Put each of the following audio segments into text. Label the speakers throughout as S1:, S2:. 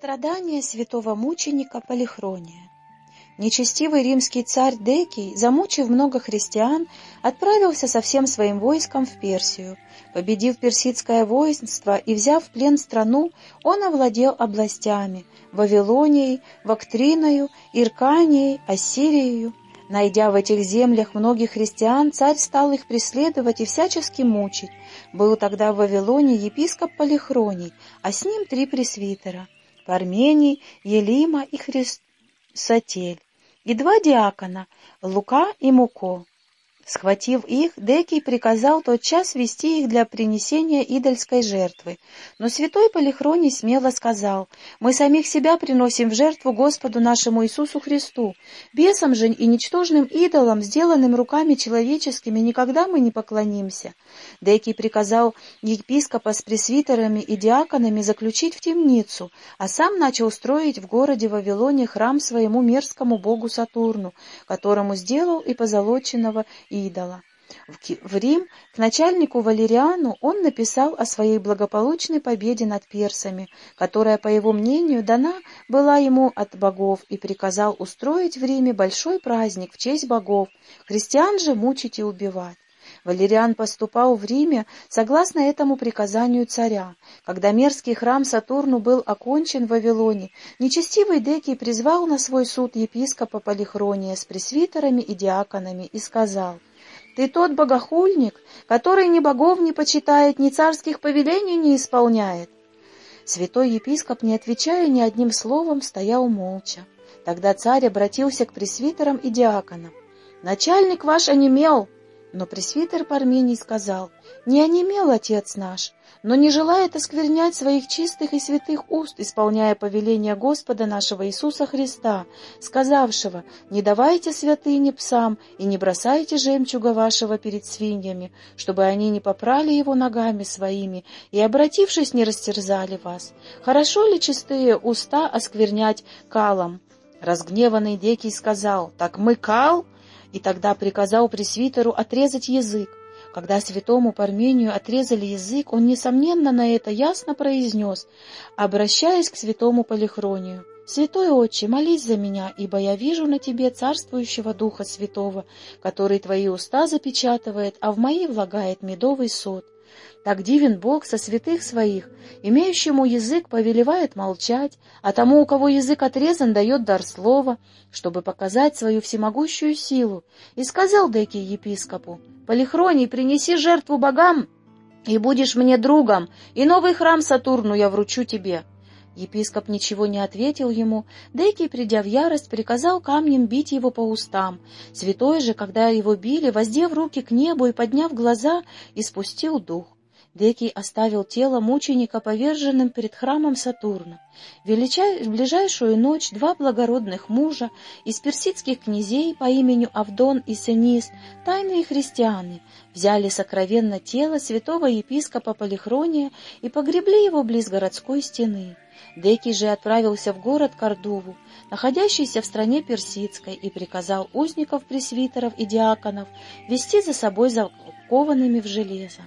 S1: Страдания святого мученика Полихрония Нечестивый римский царь Декий, замучив много христиан, отправился со всем своим войском в Персию. Победив персидское воинство и взяв в плен страну, он овладел областями — Вавилонией, Вактриною, Ирканией, Ассирией. Найдя в этих землях многих христиан, царь стал их преследовать и всячески мучить. Был тогда в Вавилоне епископ Полихроний, а с ним три пресвитера — Пармений, Елима и Хрисотель, и два диакона — Лука и Муко. Схватив их, Декий приказал тотчас вести их для принесения идольской жертвы. Но святой Полихроний смело сказал, «Мы самих себя приносим в жертву Господу нашему Иисусу Христу. Бесам же и ничтожным идолам, сделанным руками человеческими, никогда мы не поклонимся». Декий приказал епископа с пресвитерами и диаконами заключить в темницу, а сам начал строить в городе Вавилоне храм своему мерзкому богу Сатурну, которому сделал и позолоченного идола. В Рим к начальнику Валериану он написал о своей благополучной победе над персами, которая, по его мнению, дана была ему от богов, и приказал устроить в Риме большой праздник в честь богов, христиан же мучить и убивать. Валериан поступал в Риме согласно этому приказанию царя. Когда мерзкий храм Сатурну был окончен в Вавилоне, нечестивый Декий призвал на свой суд епископа Полихрония с пресвитерами и диаконами и сказал, «Ты тот богохульник, который ни богов не почитает, ни царских повелений не исполняет». Святой епископ, не отвечая ни одним словом, стоял молча. Тогда царь обратился к пресвитерам и диаконам. «Начальник ваш онемел!» Но пресвитер Пармений сказал, «Не онемел отец наш, но не желает осквернять своих чистых и святых уст, исполняя повеление Господа нашего Иисуса Христа, сказавшего, «Не давайте святыни псам и не бросайте жемчуга вашего перед свиньями, чтобы они не попрали его ногами своими и, обратившись, не растерзали вас. Хорошо ли чистые уста осквернять калом?» Разгневанный Декий сказал, «Так мы кал?» И тогда приказал пресвитеру отрезать язык. Когда святому Пармению отрезали язык, он, несомненно, на это ясно произнес, обращаясь к святому Полихронию. «Святой Отче, молись за меня, ибо я вижу на тебе царствующего Духа Святого, который твои уста запечатывает, а в мои влагает медовый сот. Так дивен Бог со святых своих, имеющему язык повелевает молчать, а тому, у кого язык отрезан, дает дар слова, чтобы показать свою всемогущую силу. И сказал Декий епископу, «Полихроний, принеси жертву богам, и будешь мне другом, и новый храм Сатурну я вручу тебе». Епископ ничего не ответил ему, Декий, придя в ярость, приказал камнем бить его по устам. Святой же, когда его били, воздев руки к небу и подняв глаза, испустил дух. Декий оставил тело мученика поверженным перед храмом Сатурна. В, ближайшую ночь два благородных мужа из персидских князей по имени Авдон и Сенис, тайные христиане, взяли сокровенно тело святого епископа Полихрония и погребли его близ городской стены. Декий же отправился в город Кордову, находящийся в стране персидской, и приказал узников, пресвитеров и диаконов вести за собой закованными в железо.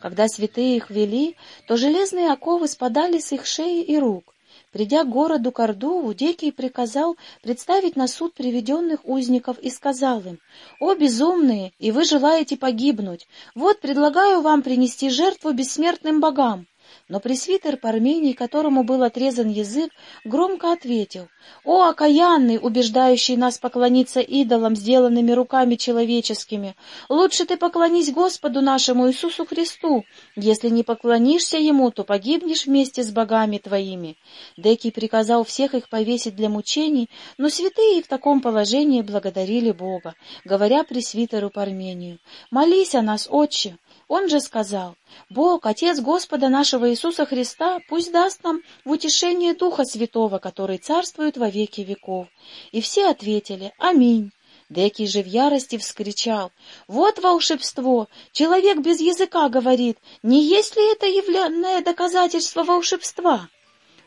S1: Когда святые их вели, то железные оковы спадали с их шеи и рук. Придя к городу Кордову, Декий приказал представить на суд приведенных узников и сказал им, «О, безумные, и вы желаете погибнуть! Вот предлагаю вам принести жертву бессмертным богам!» Но пресвитер Пармений, которому был отрезан язык, громко ответил, «О, окаянный, убеждающий нас поклониться идолам, сделанными руками человеческими! Лучше ты поклонись Господу нашему Иисусу Христу. Если не поклонишься Ему, то погибнешь вместе с богами твоими». Декий приказал всех их повесить для мучений, но святые в таком положении благодарили Бога, говоря пресвитеру Пармению, «Молись о нас, Отче!» Он же сказал, «Бог, Отец Господа нашего Иисуса Христа, пусть даст нам в утешение Духа Святого, который царствует во веки веков». И все ответили, «Аминь». Декий же в ярости вскричал, «Вот волшебство! Человек без языка говорит, не есть ли это явленное доказательство волшебства?»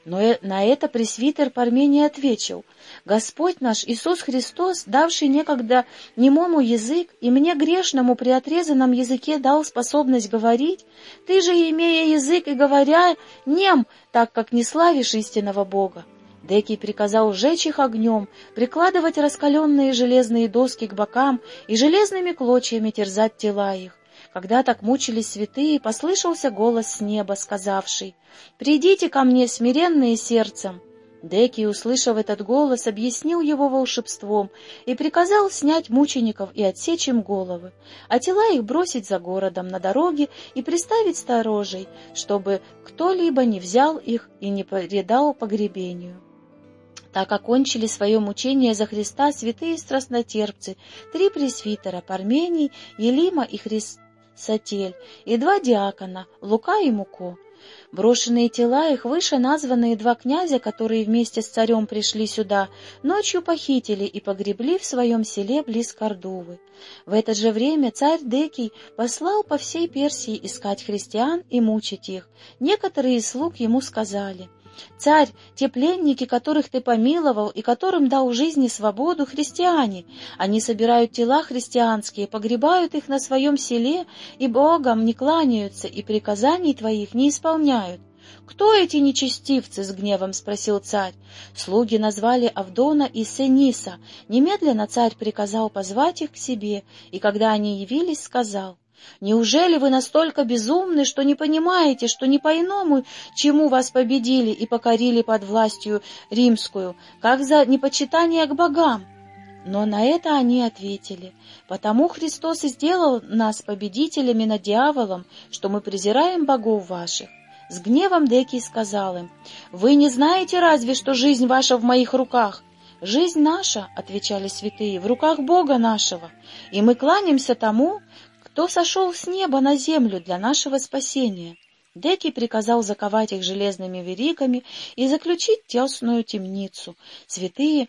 S1: Но э, на это пресвитер Пармений ответил, «Господь наш Иисус Христос, давший некогда немому язык, и мне грешному при отрезанном языке дал способность говорить, ты же, имея язык и говоря, нем, так как не славишь истинного Бога». Декий приказал сжечь их огнем, прикладывать раскаленные железные доски к бокам и железными клочьями терзать тела их. Когда так мучились святые, послышался голос с неба, сказавший, «Придите ко мне, смиренные сердцем». Деки, услышав этот голос, объяснил его волшебством и приказал снять мучеников и отсечь им головы, а тела их бросить за городом на дороге и приставить сторожей, чтобы кто-либо не взял их и не предал погребению. Так окончили свое мучение за Христа святые страстнотерпцы, три пресвитера, Пармений, Елима и Христ Сатель, и два диакона, Лука и Муко. Брошенные тела их выше названные два князя, которые вместе с царем пришли сюда, ночью похитили и погребли в своем селе близ Кордувы. В это же время царь Декий послал по всей Персии искать христиан и мучить их. Некоторые из слуг ему сказали — Царь, те пленники, которых ты помиловал и которым дал жизнь и свободу, христиане. Они собирают тела христианские, погребают их на своем селе, и Богом не кланяются, и приказаний твоих не исполняют. «Кто эти нечестивцы?» — с гневом спросил царь. Слуги назвали Авдона и Сениса. Немедленно царь приказал позвать их к себе, и когда они явились, сказал, Неужели вы настолько безумны, что не понимаете, что не по-иному, чему вас победили и покорили под властью римскую, как за непочитание к богам? Но на это они ответили, «Потому Христос и сделал нас победителями над дьяволом, что мы презираем богов ваших». С гневом Декий сказал им, «Вы не знаете разве, что жизнь ваша в моих руках?» «Жизнь наша, — отвечали святые, — в руках Бога нашего, и мы кланяемся тому, кто сошел с неба на землю для нашего спасения. Деки приказал заковать их железными веригами и заключить тесную темницу. Святые,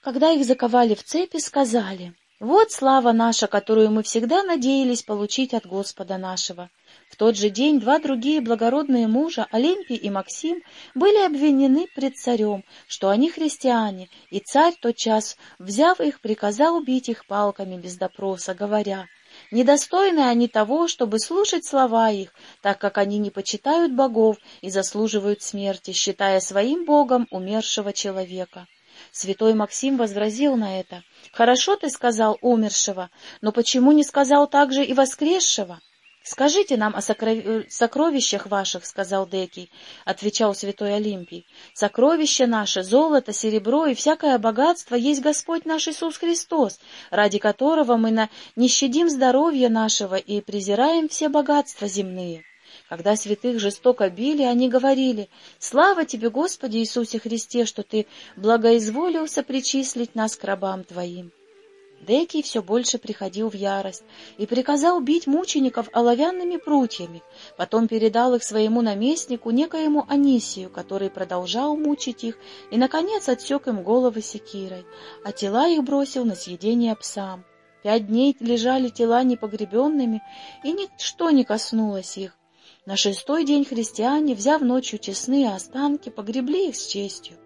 S1: когда их заковали в цепи, сказали, «Вот слава наша, которую мы всегда надеялись получить от Господа нашего». В тот же день два другие благородные мужа, Олимпий и Максим, были обвинены пред царем, что они христиане, и царь тот час, взяв их, приказал убить их палками без допроса, говоря, Недостойны они того, чтобы слушать слова их, так как они не почитают богов и заслуживают смерти, считая своим богом умершего человека. Святой Максим возразил на это. «Хорошо ты сказал умершего, но почему не сказал также и воскресшего?» «Скажите нам о сокровищах ваших», — сказал Декий, — отвечал святой Олимпий. «Сокровища наши, золото, серебро и всякое богатство есть Господь наш Иисус Христос, ради которого мы на... не щадим здоровья нашего и презираем все богатства земные». Когда святых жестоко били, они говорили, «Слава тебе, Господи Иисусе Христе, что Ты благоизволился причислить нас к рабам Твоим». Декий все больше приходил в ярость и приказал бить мучеников оловянными прутьями, потом передал их своему наместнику, некоему Анисию, который продолжал мучить их, и, наконец, отсек им головы секирой, а тела их бросил на съедение псам. Пять дней лежали тела непогребенными, и ничто не коснулось их. На шестой день христиане, взяв ночью честные останки, погребли их с честью.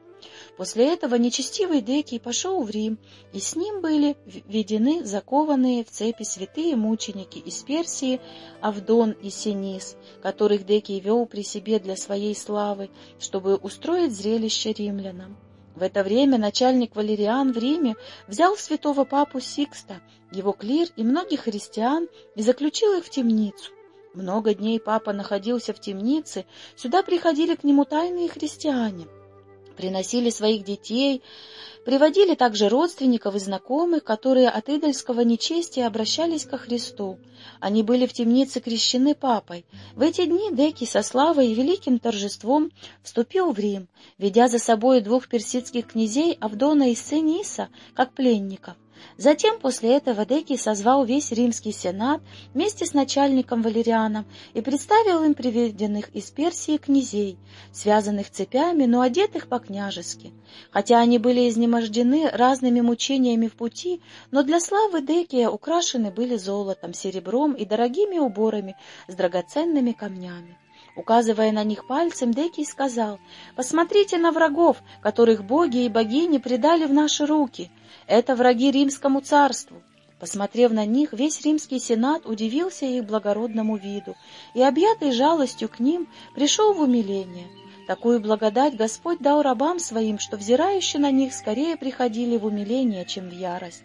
S1: После этого нечестивый Декий пошел в Рим, и с ним были введены закованные в цепи святые мученики из Персии Авдон и Синис, которых Декий вел при себе для своей славы, чтобы устроить зрелище римлянам. В это время начальник Валериан в Риме взял святого папу Сикста, его клир и многих христиан и заключил их в темницу. Много дней папа находился в темнице, сюда приходили к нему тайные христиане приносили своих детей, приводили также родственников и знакомых, которые от идольского нечестия обращались ко Христу. Они были в темнице крещены папой. В эти дни Деки со славой и великим торжеством вступил в Рим, ведя за собой двух персидских князей Авдона и Сениса, как пленников. Затем после этого Декий созвал весь римский сенат вместе с начальником Валерианом и представил им приведенных из Персии князей, связанных цепями, но одетых по-княжески. Хотя они были изнемождены разными мучениями в пути, но для славы Декия украшены были золотом, серебром и дорогими уборами с драгоценными камнями. Указывая на них пальцем, Декий сказал, «Посмотрите на врагов, которых боги и богини предали в наши руки. Это враги римскому царству». Посмотрев на них, весь римский сенат удивился их благородному виду и, объятый жалостью к ним, пришел в умиление. Такую благодать Господь дал рабам своим, что взирающие на них скорее приходили в умиление, чем в ярость.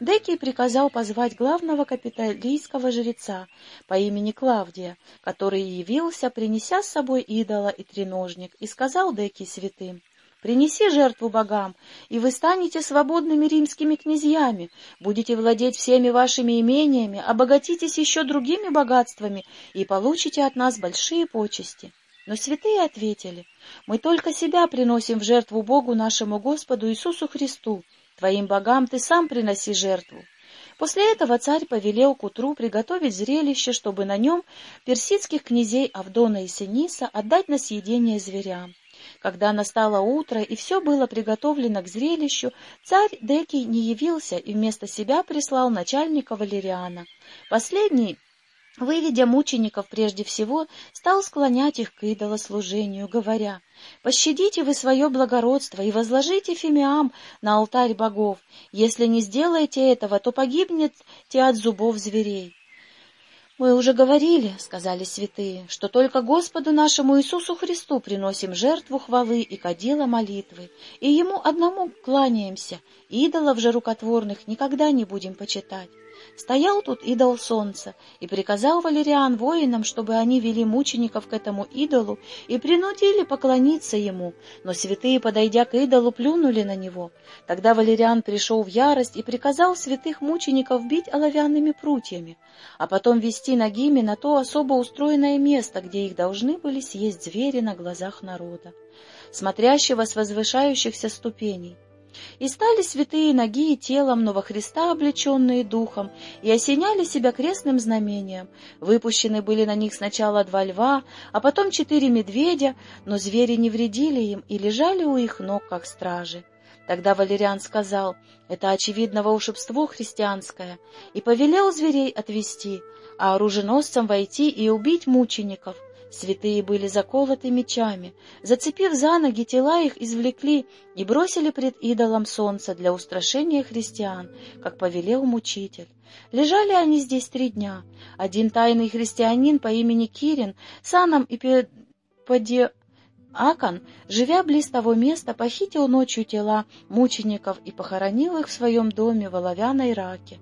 S1: Декий приказал позвать главного капитолийского жреца по имени Клавдия, который явился, принеся с собой идола и треножник, и сказал Декий святым, «Принеси жертву богам, и вы станете свободными римскими князьями, будете владеть всеми вашими имениями, обогатитесь еще другими богатствами и получите от нас большие почести». Но святые ответили, «Мы только себя приносим в жертву Богу нашему Господу Иисусу Христу, Твоим богам ты сам приноси жертву. После этого царь повелел к утру приготовить зрелище, чтобы на нем персидских князей Авдона и Синиса отдать на съедение зверям. Когда настало утро и все было приготовлено к зрелищу, царь Декий не явился и вместо себя прислал начальника Валериана. Последний выведя мучеников прежде всего, стал склонять их к идолослужению, говоря, «Пощадите вы свое благородство и возложите фимиам на алтарь богов. Если не сделаете этого, то погибнете от зубов зверей». «Мы уже говорили, — сказали святые, — что только Господу нашему Иисусу Христу приносим жертву хвалы и кадила молитвы, и Ему одному кланяемся, идолов же рукотворных никогда не будем почитать. Стоял тут идол солнца, и приказал Валериан воинам, чтобы они вели мучеников к этому идолу и принудили поклониться ему, но святые, подойдя к идолу, плюнули на него. Тогда Валериан пришел в ярость и приказал святых мучеников бить оловянными прутьями, а потом вести ногими на то особо устроенное место, где их должны были съесть звери на глазах народа, смотрящего с возвышающихся ступеней. И стали святые ноги и телом, но во Христа облеченные духом, и осеняли себя крестным знамением. Выпущены были на них сначала два льва, а потом четыре медведя, но звери не вредили им и лежали у их ног, как стражи. Тогда Валериан сказал, это очевидно волшебство христианское, и повелел зверей отвести, а оруженосцам войти и убить мучеников — Святые были заколоты мечами. Зацепив за ноги, тела их извлекли и бросили пред идолом солнца для устрашения христиан, как повелел мучитель. Лежали они здесь три дня. Один тайный христианин по имени Кирин, саном и поде... Акан, живя близ того места, похитил ночью тела мучеников и похоронил их в своем доме в оловянной раке.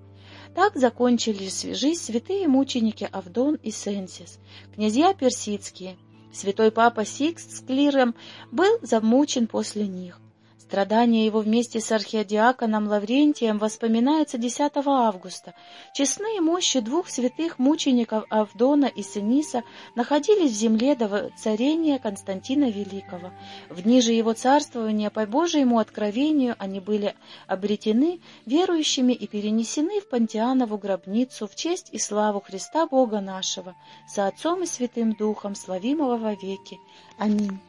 S1: Так закончили жизнь святые мученики Авдон и Сенсис, князья персидские. Святой папа Сикс с Клиром был замучен после них. Страдания его вместе с архиодиаконом Лаврентием воспоминаются 10 августа. Честные мощи двух святых мучеников Авдона и Сениса находились в земле до царения Константина Великого. В дни же его царствования по Божьему откровению они были обретены верующими и перенесены в Пантианову гробницу в честь и славу Христа Бога нашего, со Отцом и Святым Духом, славимого вовеки. Аминь.